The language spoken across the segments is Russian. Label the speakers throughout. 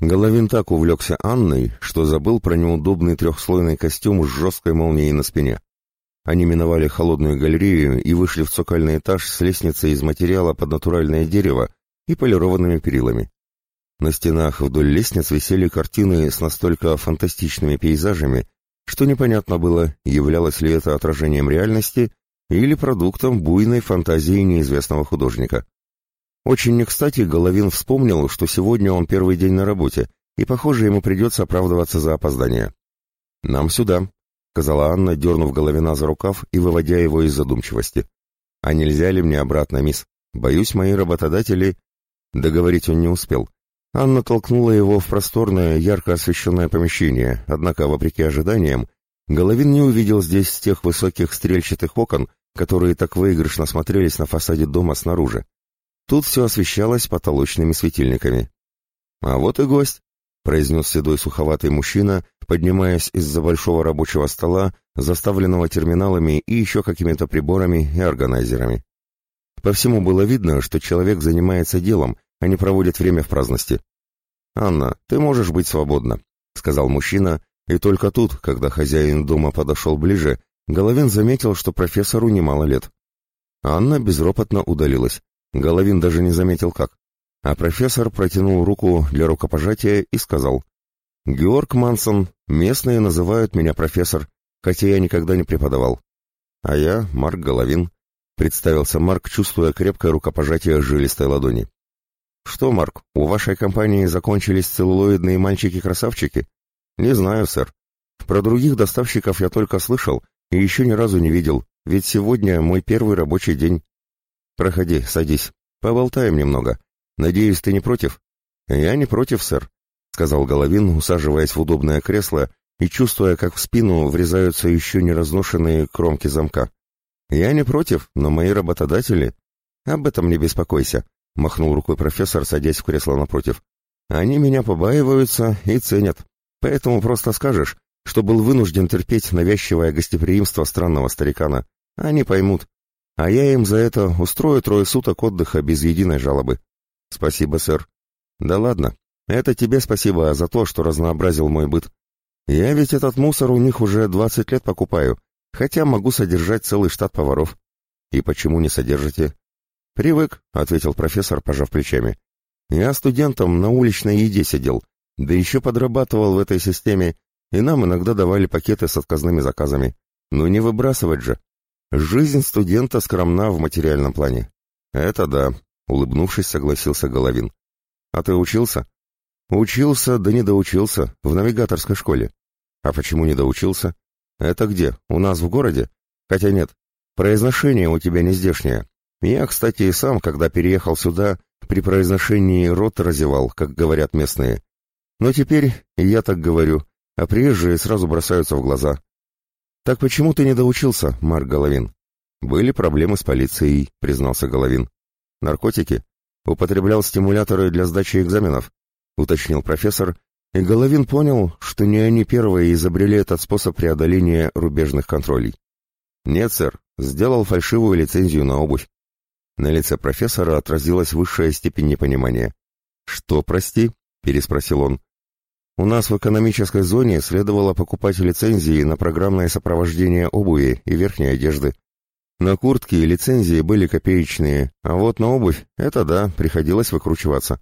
Speaker 1: Головин так увлекся Анной, что забыл про неудобный трехслойный костюм с жесткой молнией на спине. Они миновали холодную галерею и вышли в цокольный этаж с лестницей из материала под натуральное дерево и полированными перилами. На стенах вдоль лестниц висели картины с настолько фантастичными пейзажами, что непонятно было, являлось ли это отражением реальности или продуктом буйной фантазии неизвестного художника. Очень не кстати Головин вспомнил, что сегодня он первый день на работе, и, похоже, ему придется оправдываться за опоздание. «Нам сюда», — сказала Анна, дернув Головина за рукав и выводя его из задумчивости. «А нельзя ли мне обратно, мисс? Боюсь, мои работодатели...» Договорить он не успел. Анна толкнула его в просторное, ярко освещенное помещение, однако, вопреки ожиданиям, Головин не увидел здесь тех высоких стрельчатых окон, которые так выигрышно смотрелись на фасаде дома снаружи. Тут все освещалось потолочными светильниками. «А вот и гость», — произнес седой суховатый мужчина, поднимаясь из-за большого рабочего стола, заставленного терминалами и еще какими-то приборами и органайзерами. По всему было видно, что человек занимается делом, а не проводит время в праздности. «Анна, ты можешь быть свободна», — сказал мужчина, и только тут, когда хозяин дома подошел ближе, Головин заметил, что профессору немало лет. Анна безропотно удалилась. Головин даже не заметил как. А профессор протянул руку для рукопожатия и сказал, «Георг Мансон, местные называют меня профессор, хотя я никогда не преподавал». «А я Марк Головин», — представился Марк, чувствуя крепкое рукопожатие жилистой ладони. «Что, Марк, у вашей компании закончились целлулоидные мальчики-красавчики?» «Не знаю, сэр. Про других доставщиков я только слышал и еще ни разу не видел, ведь сегодня мой первый рабочий день». «Проходи, садись. Поболтаем немного. Надеюсь, ты не против?» «Я не против, сэр», — сказал Головин, усаживаясь в удобное кресло и чувствуя, как в спину врезаются еще не разношенные кромки замка. «Я не против, но мои работодатели...» «Об этом не беспокойся», — махнул рукой профессор, садясь в кресло напротив. «Они меня побаиваются и ценят, поэтому просто скажешь, что был вынужден терпеть навязчивое гостеприимство странного старикана. Они поймут. А я им за это устрою трое суток отдыха без единой жалобы. Спасибо, сэр. Да ладно. Это тебе спасибо за то, что разнообразил мой быт. Я ведь этот мусор у них уже двадцать лет покупаю, хотя могу содержать целый штат поваров. И почему не содержите? Привык, ответил профессор, пожав плечами. Я студентом на уличной еде сидел, да еще подрабатывал в этой системе, и нам иногда давали пакеты с отказными заказами. Ну не выбрасывать же. Жизнь студента скромна в материальном плане. Это да, улыбнувшись, согласился Головин. А ты учился? Учился, да не доучился, в навигаторской школе. А почему не доучился? Это где? У нас в городе? Хотя нет, произношение у тебя не здешнее. Я, кстати, и сам, когда переехал сюда, при произношении рот разевал, как говорят местные. Но теперь я так говорю, а приезжие сразу бросаются в глаза. «Так почему ты не доучился, Марк Головин?» «Были проблемы с полицией», — признался Головин. «Наркотики? Употреблял стимуляторы для сдачи экзаменов?» — уточнил профессор, и Головин понял, что не они первые изобрели этот способ преодоления рубежных контролей. «Нет, сэр, сделал фальшивую лицензию на обувь». На лице профессора отразилась высшая степень непонимания. «Что, прости?» — переспросил он. У нас в экономической зоне следовало покупать лицензии на программное сопровождение обуви и верхней одежды. На куртки лицензии были копеечные, а вот на обувь, это да, приходилось выкручиваться.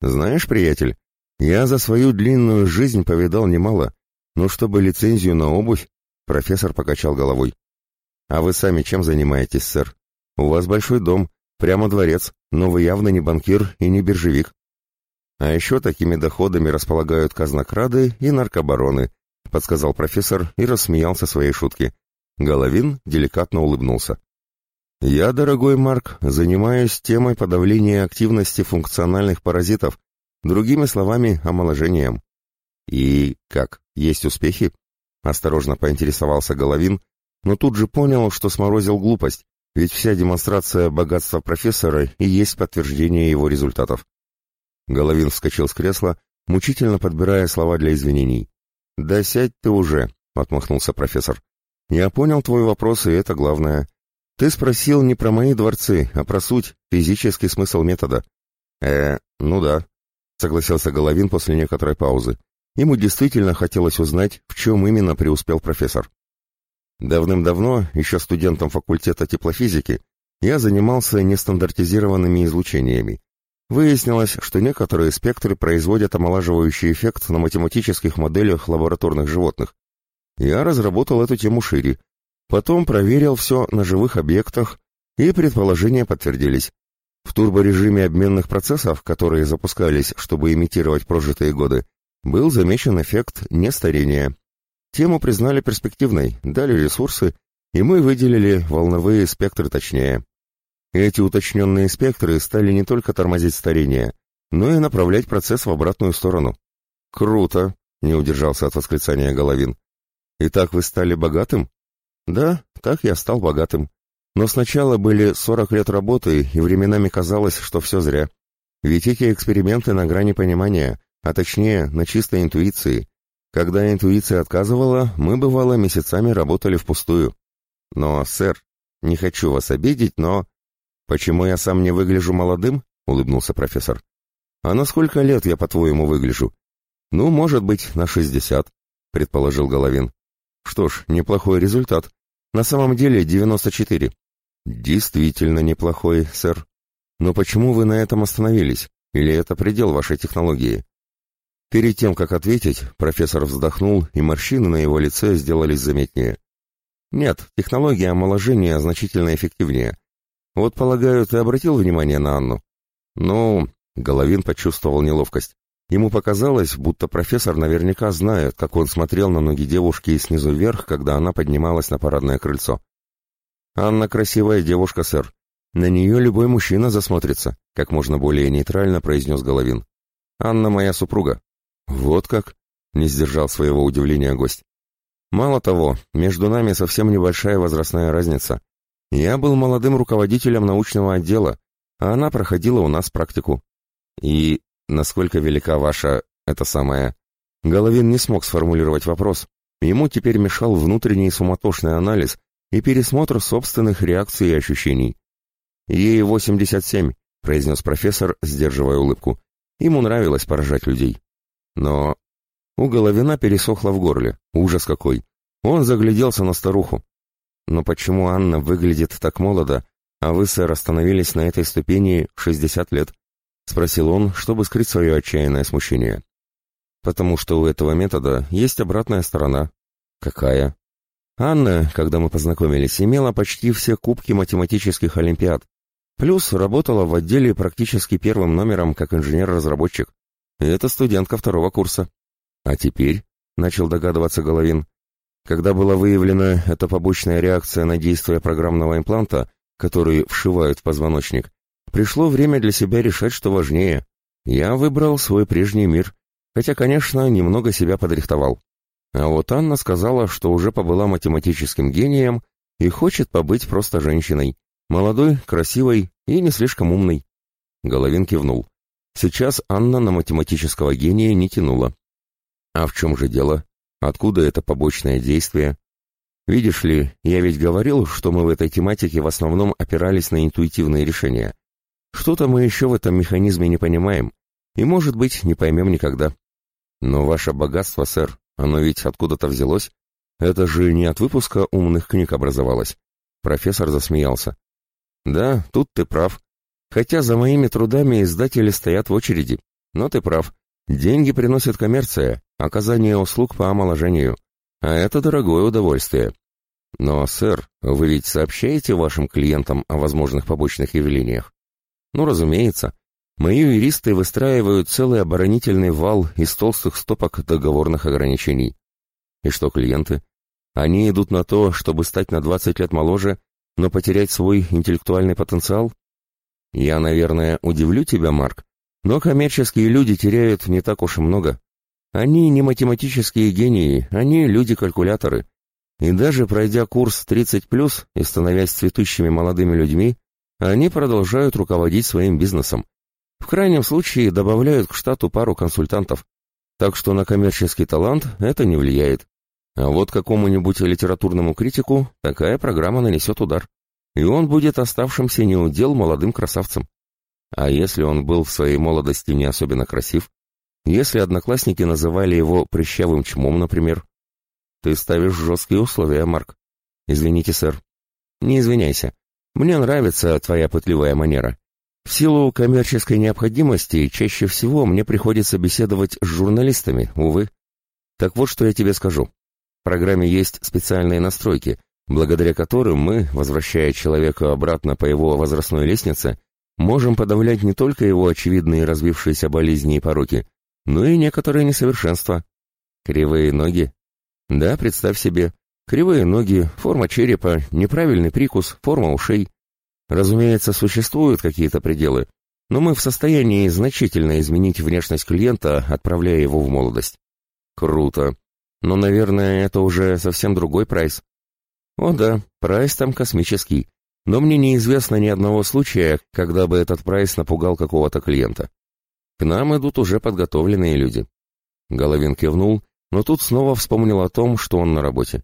Speaker 1: Знаешь, приятель, я за свою длинную жизнь повидал немало, но чтобы лицензию на обувь, профессор покачал головой. А вы сами чем занимаетесь, сэр? У вас большой дом, прямо дворец, но вы явно не банкир и не биржевик. А еще такими доходами располагают казнокрады и наркобароны, подсказал профессор и рассмеялся своей шутке. Головин деликатно улыбнулся. Я, дорогой Марк, занимаюсь темой подавления активности функциональных паразитов, другими словами, омоложением. И как, есть успехи? Осторожно поинтересовался Головин, но тут же понял, что сморозил глупость, ведь вся демонстрация богатства профессора и есть подтверждение его результатов. Головин вскочил с кресла, мучительно подбирая слова для извинений. «Да сядь ты уже», — отмахнулся профессор. «Я понял твой вопрос, и это главное. Ты спросил не про мои дворцы, а про суть, физический смысл метода». «Э, ну да. согласился Головин после некоторой паузы. Ему действительно хотелось узнать, в чем именно преуспел профессор. Давным-давно, еще студентом факультета теплофизики, я занимался нестандартизированными излучениями. Выяснилось, что некоторые спектры производят омолаживающий эффект на математических моделях лабораторных животных. Я разработал эту тему шире. Потом проверил все на живых объектах, и предположения подтвердились. В турборежиме обменных процессов, которые запускались, чтобы имитировать прожитые годы, был замечен эффект нестарения. Тему признали перспективной, дали ресурсы, и мы выделили волновые спектры точнее. Эти уточненные спектры стали не только тормозить старение, но и направлять процесс в обратную сторону. «Круто!» — не удержался от восклицания Головин. «Итак вы стали богатым?» «Да, так я стал богатым. Но сначала были 40 лет работы, и временами казалось, что все зря. Ведь эти эксперименты на грани понимания, а точнее, на чистой интуиции. Когда интуиция отказывала, мы, бывало, месяцами работали впустую. Но, сэр, не хочу вас обидеть, но... Почему я сам не выгляжу молодым? Улыбнулся профессор. А на сколько лет я, по-твоему, выгляжу? Ну, может быть, на шестьдесят, предположил Головин. Что ж, неплохой результат. На самом деле девяносто четыре. Действительно неплохой, сэр. Но почему вы на этом остановились? Или это предел вашей технологии? Перед тем, как ответить, профессор вздохнул, и морщины на его лице сделались заметнее. Нет, технология омоложения значительно эффективнее. Вот, полагаю, ты обратил внимание на Анну? Ну, Головин почувствовал неловкость. Ему показалось, будто профессор наверняка знает, как он смотрел на ноги девушки снизу вверх, когда она поднималась на парадное крыльцо. «Анна красивая девушка, сэр. На нее любой мужчина засмотрится», — как можно более нейтрально произнес Головин. «Анна моя супруга». «Вот как?» — не сдержал своего удивления гость. «Мало того, между нами совсем небольшая возрастная разница. Я был молодым руководителем научного отдела, а она проходила у нас практику. И насколько велика ваша, это самая...» Головин не смог сформулировать вопрос. Ему теперь мешал внутренний суматошный анализ и пересмотр собственных реакций и ощущений. «Ей 87», — произнес профессор, сдерживая улыбку. Ему нравилось поражать людей. Но у Головина пересохло в горле. Ужас какой! Он загляделся на старуху. Но почему Анна выглядит так молодо, а вы, сэр, остановились на этой ступени в 60 лет? Спросил он, чтобы скрыть свое отчаянное смущение. Потому что у этого метода есть обратная сторона. Какая? Анна, когда мы познакомились, имела почти все кубки математических олимпиад. Плюс работала в отделе практически первым номером как инженер-разработчик. Это студентка второго курса. А теперь, начал догадываться Головин, когда была выявлена эта побочная реакция на действие программного импланта, который вшивают в позвоночник, пришло время для себя решать, что важнее. Я выбрал свой прежний мир, хотя, конечно, немного себя подрихтовал. А вот Анна сказала, что уже побыла математическим гением и хочет побыть просто женщиной, молодой, красивой и не слишком умной. Головин кивнул. Сейчас Анна на математического гения не тянула. А в чем же дело? Откуда это побочное действие? Видишь ли, я ведь говорил, что мы в этой тематике в основном опирались на интуитивные решения. Что-то мы еще в этом механизме не понимаем, и, может быть, не поймем никогда. Но ваше богатство, сэр, оно ведь откуда-то взялось. Это же не от выпуска умных книг образовалось. Профессор засмеялся. Да, тут ты прав. Хотя за моими трудами издатели стоят в очереди. Но ты прав. Деньги приносит коммерция, оказание услуг по омоложению. А это дорогое удовольствие. Но, сэр, вы ведь сообщаете вашим клиентам о возможных побочных явлениях? Ну, разумеется. Мои юристы выстраивают целый оборонительный вал из толстых стопок договорных ограничений. И что клиенты? Они идут на то, чтобы стать на 20 лет моложе, но потерять свой интеллектуальный потенциал? Я, наверное, удивлю тебя, Марк, но коммерческие люди теряют не так уж и много. Они не математические гении, они люди-калькуляторы. И даже пройдя курс 30+, и становясь цветущими молодыми людьми, они продолжают руководить своим бизнесом. В крайнем случае добавляют к штату пару консультантов. Так что на коммерческий талант это не влияет. А вот какому-нибудь литературному критику такая программа нанесет удар и он будет оставшимся неудел молодым красавцем. А если он был в своей молодости не особенно красив, если одноклассники называли его прыщавым чмом, например. Ты ставишь жесткие условия, Марк. Извините, сэр. Не извиняйся. Мне нравится твоя пытливая манера. В силу коммерческой необходимости чаще всего мне приходится беседовать с журналистами, увы. Так вот, что я тебе скажу. В программе есть специальные настройки, благодаря которым мы, возвращая человека обратно по его возрастной лестнице, можем подавлять не только его очевидные развившиеся болезни и пороки, но и некоторые несовершенства. Кривые ноги? Да, представь себе. Кривые ноги, форма черепа, неправильный прикус, форма ушей. Разумеется, существуют какие-то пределы, но мы в состоянии значительно изменить внешность клиента, отправляя его в молодость. Круто. Но, наверное, это уже совсем другой прайс. О да, прайс там космический. Но мне неизвестно ни одного случая, когда бы этот прайс напугал какого-то клиента. К нам идут уже подготовленные люди. Головин кивнул, но тут снова вспомнил о том, что он на работе.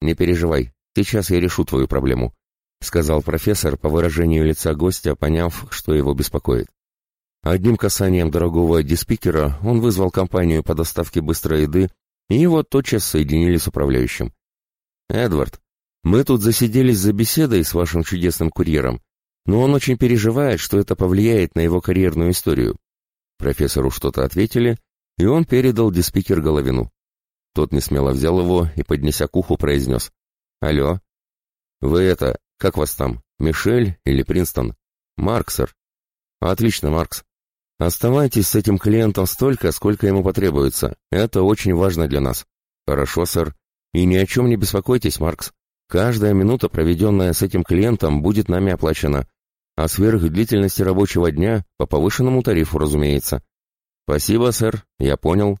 Speaker 1: «Не переживай, сейчас я решу твою проблему», — сказал профессор по выражению лица гостя, поняв, что его беспокоит. Одним касанием дорогого диспикера он вызвал компанию по доставке быстрой еды, и его тотчас соединили с управляющим. «Эдвард, мы тут засиделись за беседой с вашим чудесным курьером, но он очень переживает, что это повлияет на его карьерную историю». Профессору что-то ответили, и он передал диспикер Головину. Тот несмело взял его и, поднеся к уху, произнес. «Алло? Вы это, как вас там, Мишель или Принстон? Марк, сэр. Отлично, Маркс. Оставайтесь с этим клиентом столько, сколько ему потребуется. Это очень важно для нас. Хорошо, сэр. И ни о чем не беспокойтесь, Маркс. Каждая минута, проведенная с этим клиентом, будет нами оплачена. А сверх длительности рабочего дня по повышенному тарифу, разумеется. Спасибо, сэр. Я понял.